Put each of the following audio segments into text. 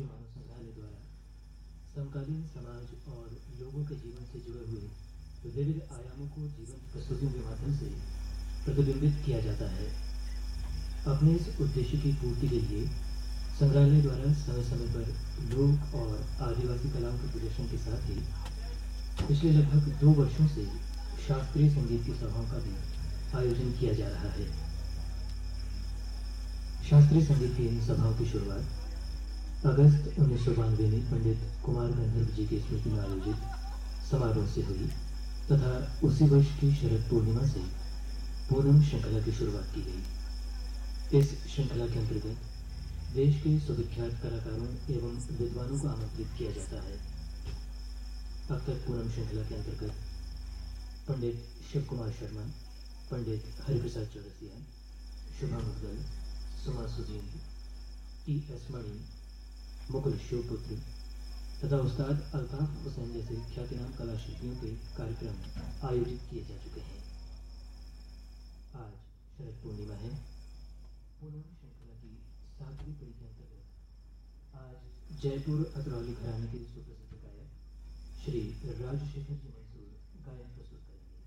मानव संग्रहालय द्वारा समकालीन समाज और लोगों के जीवन से जुड़े हुए विविध आयामों को जीवन प्रस्तुतियों के माध्यम से प्रतिबिंबित किया जाता है। अपने इस उद्देश्य की पूर्ति के लिए संग्रहालय द्वारा समय समय पर लोक और आदिवासी कलाओं के प्रदर्शन के साथ ही पिछले लगभग दो वर्षों से शास्त्रीय संगीत की सभाओं का भी आयोजन किया जा रहा है। शास्त्रीय संगीत की इन सभाओं की शुरुआत अगस्त उन्नीस सौ बानवे में पंडित कुमार गंधर्व जी की स्मृति में आयोजित समारोह से हुई तथा उसी वर्ष की शरद पूर्णिमा से पूनम श्रृंखला की शुरुआत की गई। इस श्रृंखला के अंतर्गत देश के सुविख्यात कलाकारों एवं विद्वानों को आमंत्रित किया जाता है। अब तक पूनम श्रृंखला के अंतर्गत पंडित शिव कुमार शर्मा, पंडित हरिप्रसाद चौरसिया शुभा मुदगल सुमा सुजीन, टी एस मणि मुकुल शिवपुत्र तथा उस्ताद अल्ताफ हुसैन जैसे ख्यातिनाम कला शिल्पियों के कार्यक्रम आयोजित किए जा चुके हैं। आज शरद पूर्णिमा है। पूनम श्रृंखला की सातवीं कड़ी के अंतर्गत आज जयपुर अतरौली घराने के सुप्रसिद्ध गायक श्री राजशेखर जी मैसूर गायन प्रस्तुत करेंगे।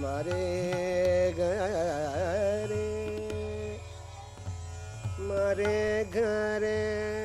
મારે ઘરે મારે ઘરે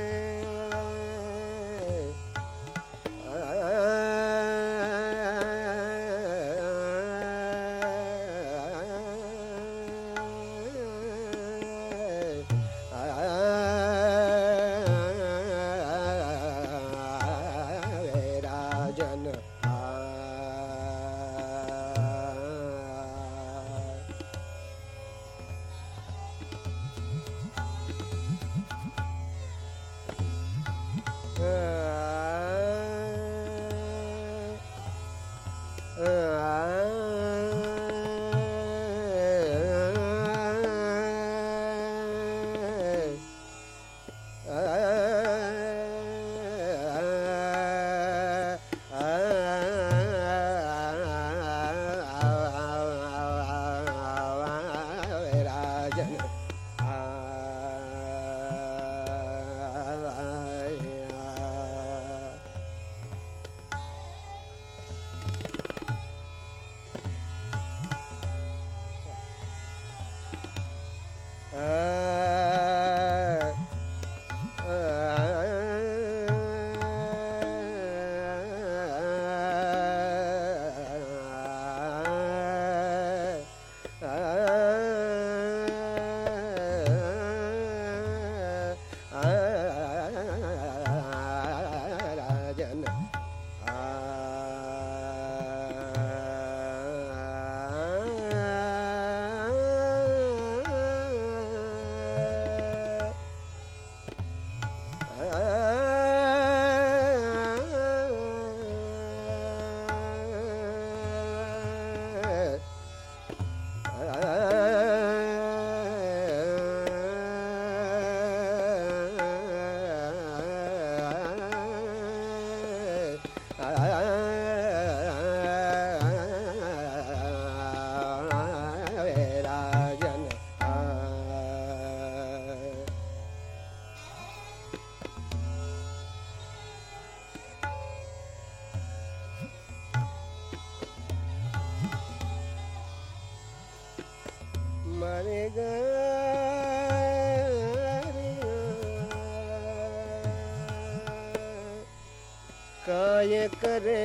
करे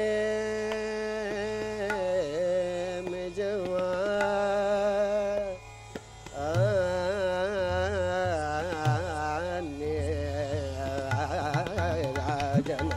में जवा राजन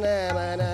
na na na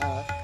嗯。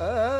Ah.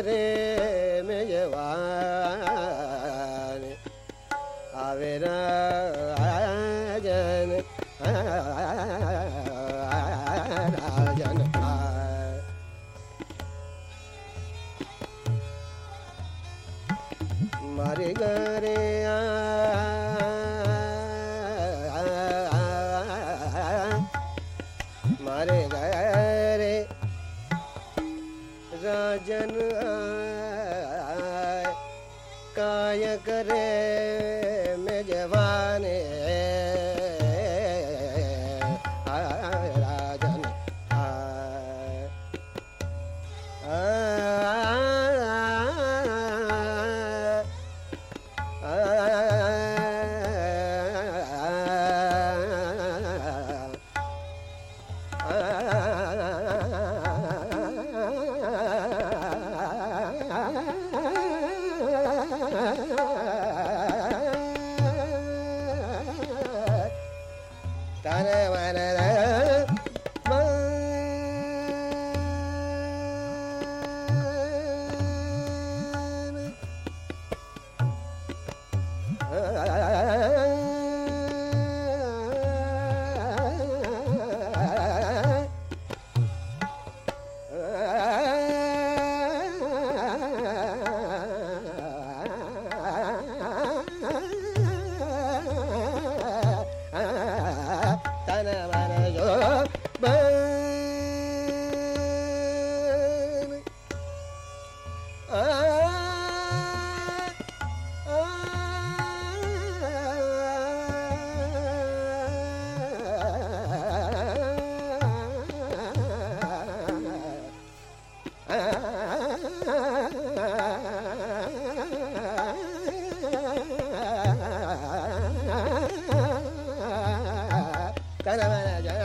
करे caravana ya.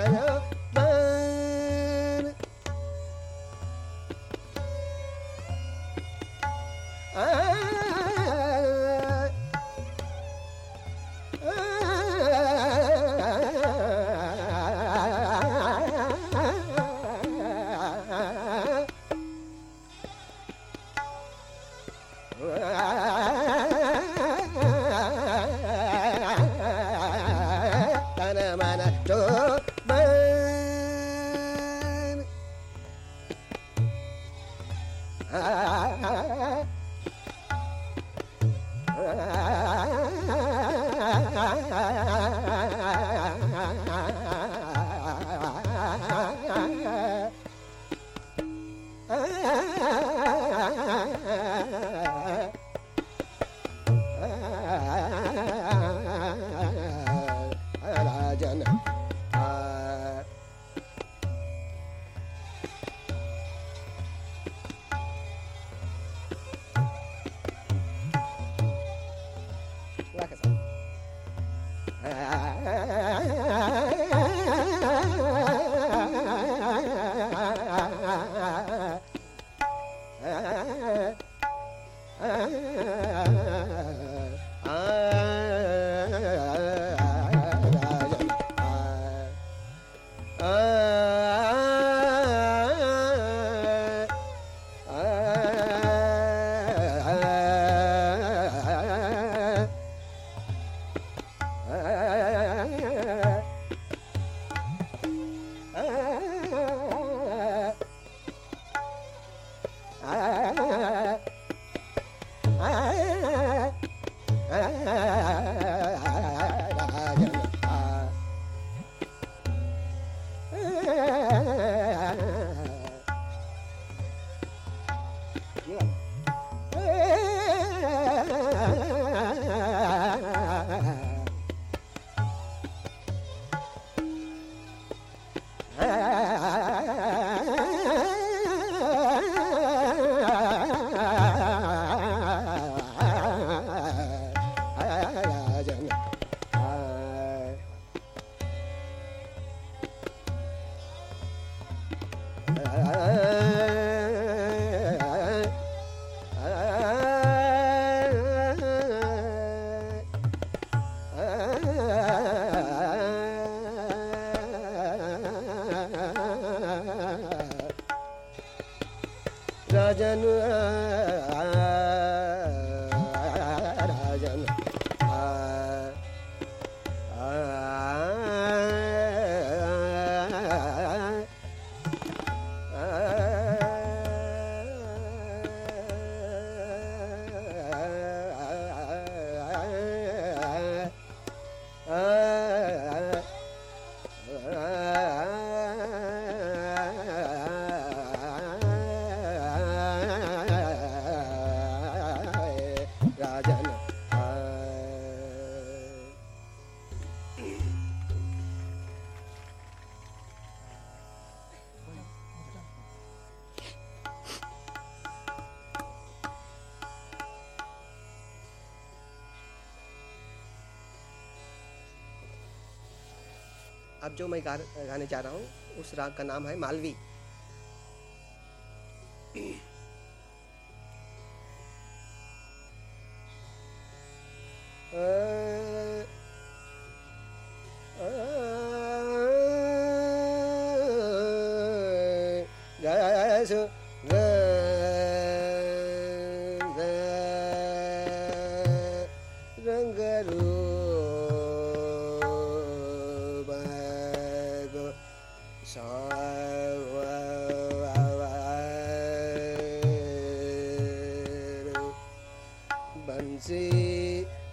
अब जो मैं गा, गाने जा रहा हूँ उस राग का नाम है मालवी।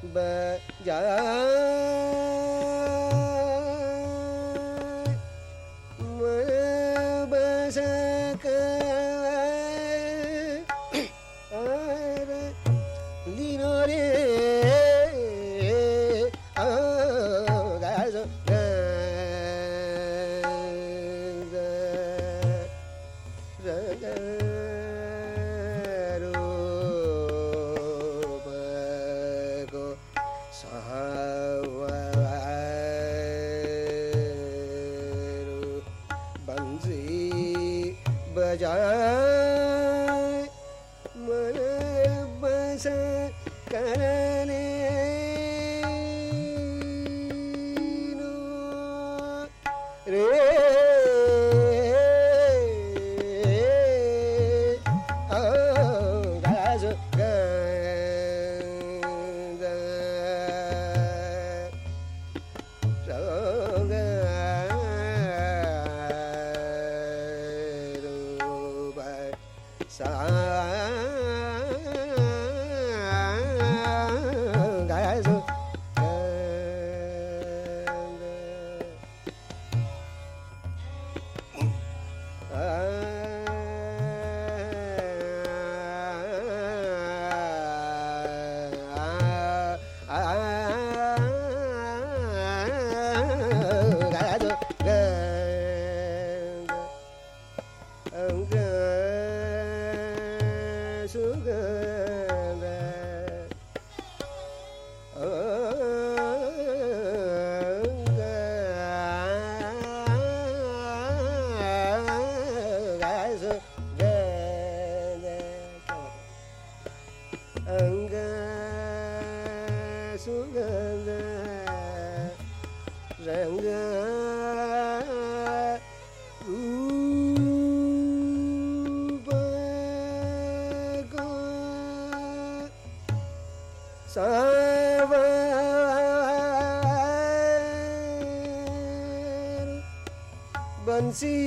ਬਜਾਏ see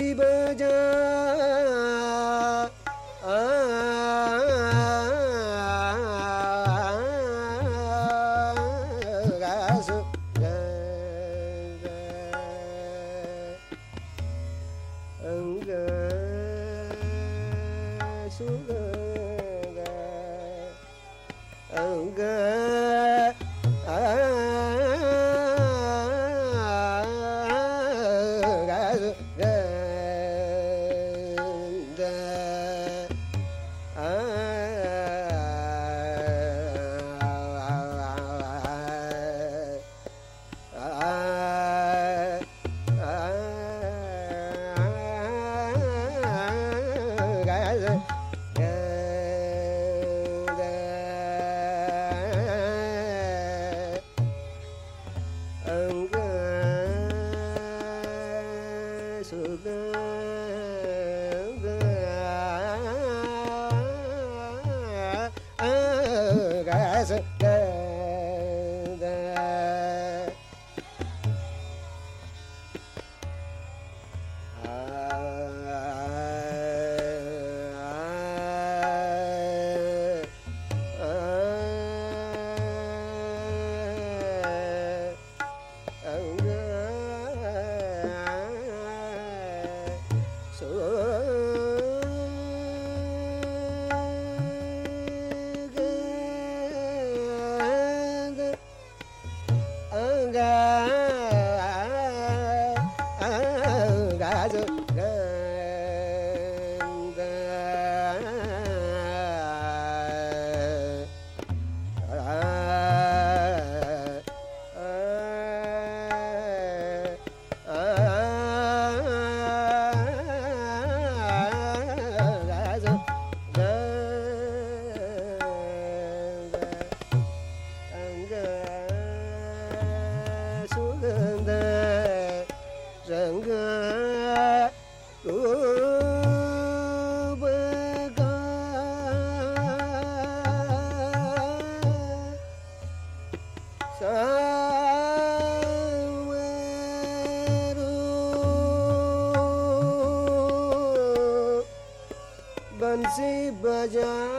बजा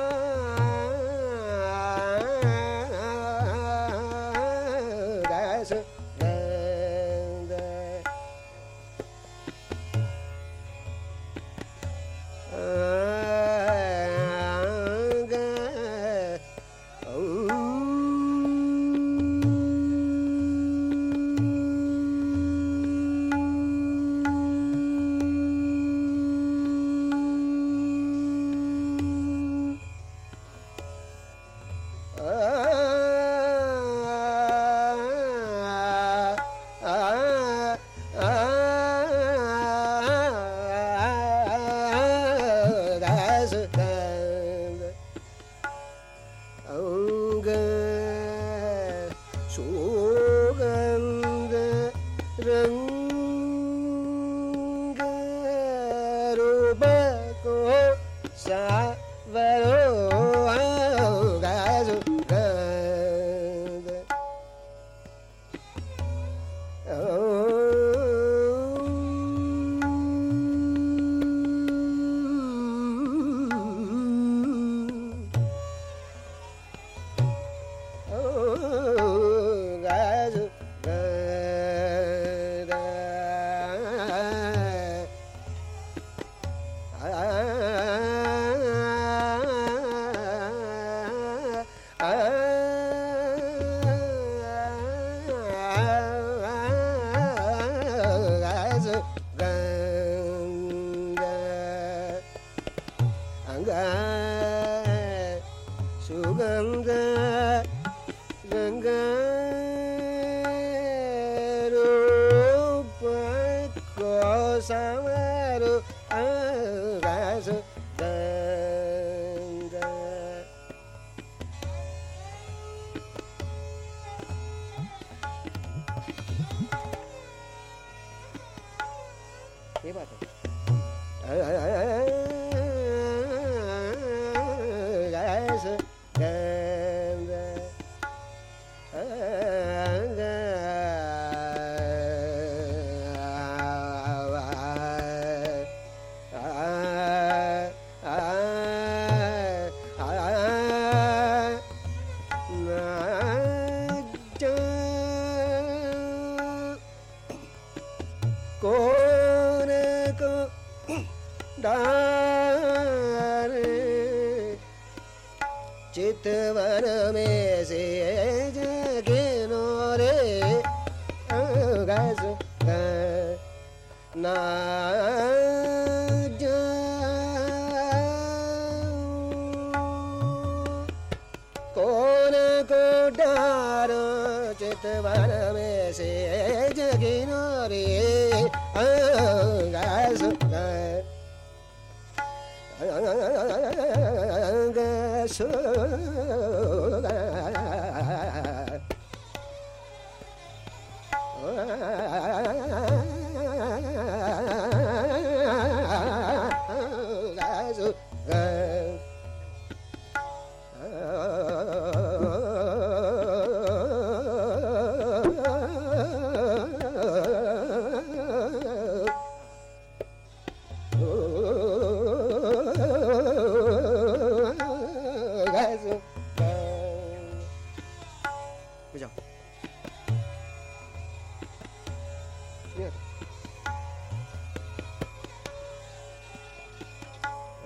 Well,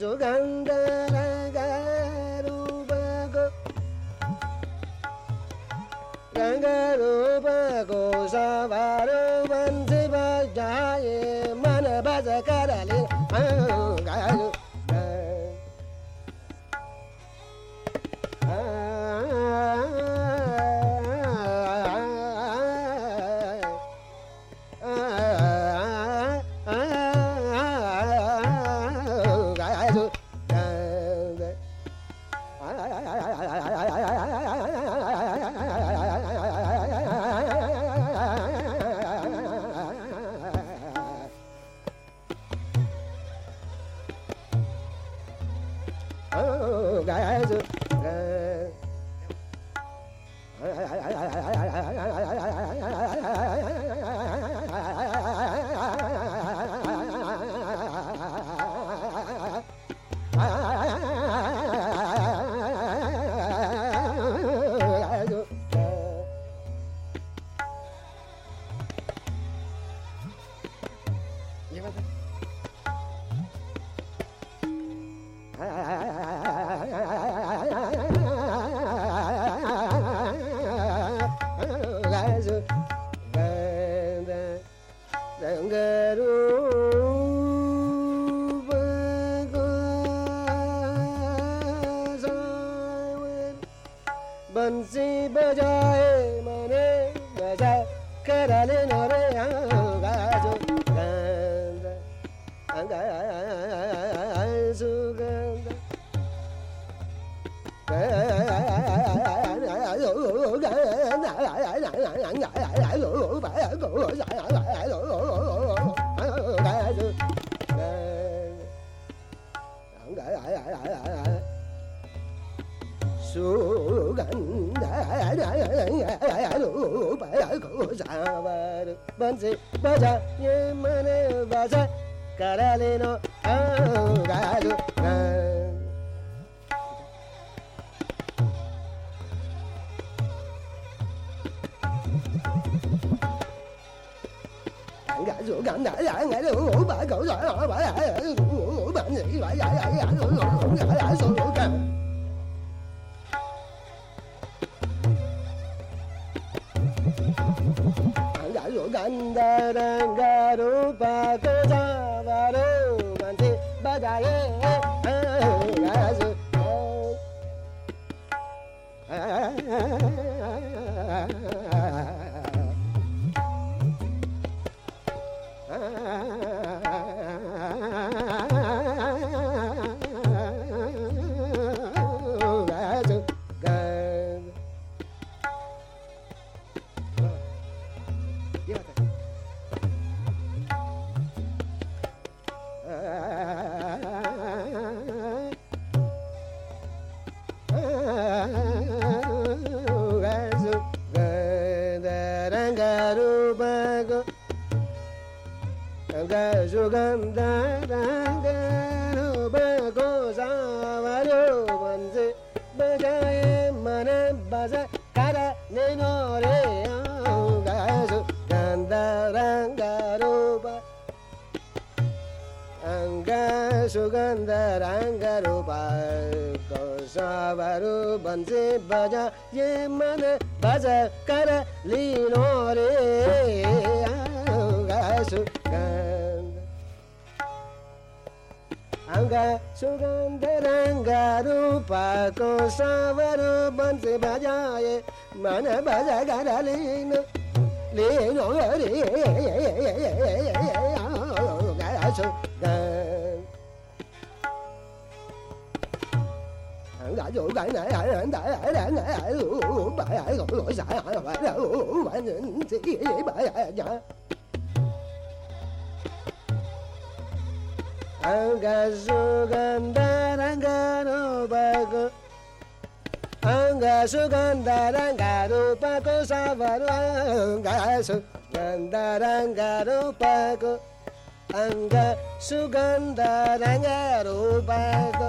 सुगन्धरगरूपको रङ्गरूपको सभारो मन बजाए मन बज करले। yeah. Angasugandaranganobago Angasugandarangarupago Savaru Angasugandarangarupago Angasugandarangarupago Angasugandarangarupago